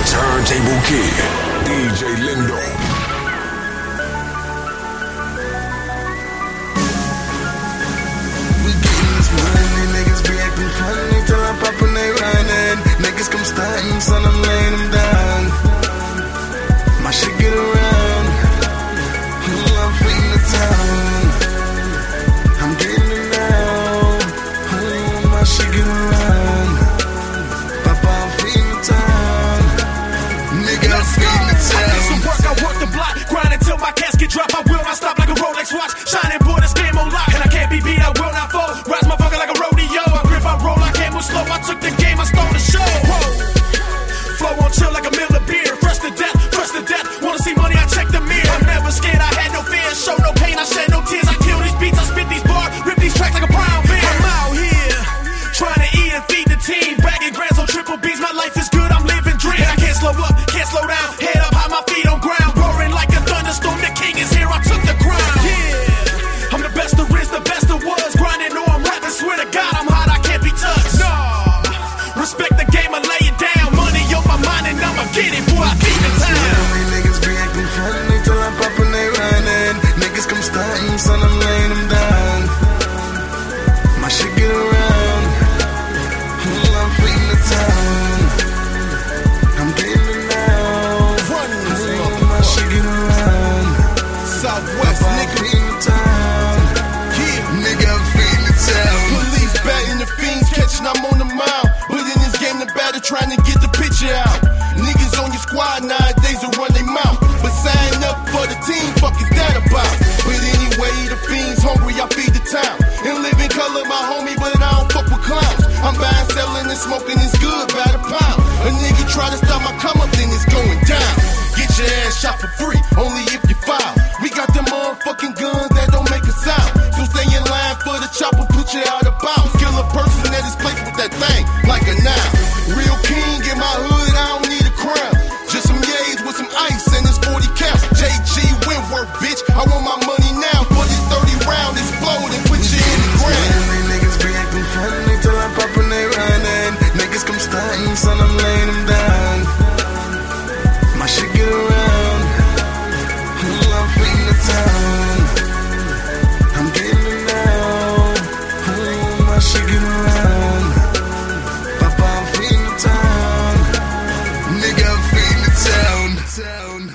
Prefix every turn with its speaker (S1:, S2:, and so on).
S1: Turntable Kid, DJ Lindo.
S2: Southwest, nigga. Yeah,
S3: nigga, I'm town.
S2: Police batting the fiends, catching I'm on the mound. But in this game, the battle trying to get the picture out. Niggas on your squad nowadays will run their mouth. But sign up for the team, fuck is that about? But anyway, the fiends hungry, I feed the town. And living color, my homie, but I don't fuck with clowns. I'm buying, selling, and smoking is good by the pound. A nigga try to stop my come up, then it's going down. Get your ass shot for free, only if you bitch. I want my money.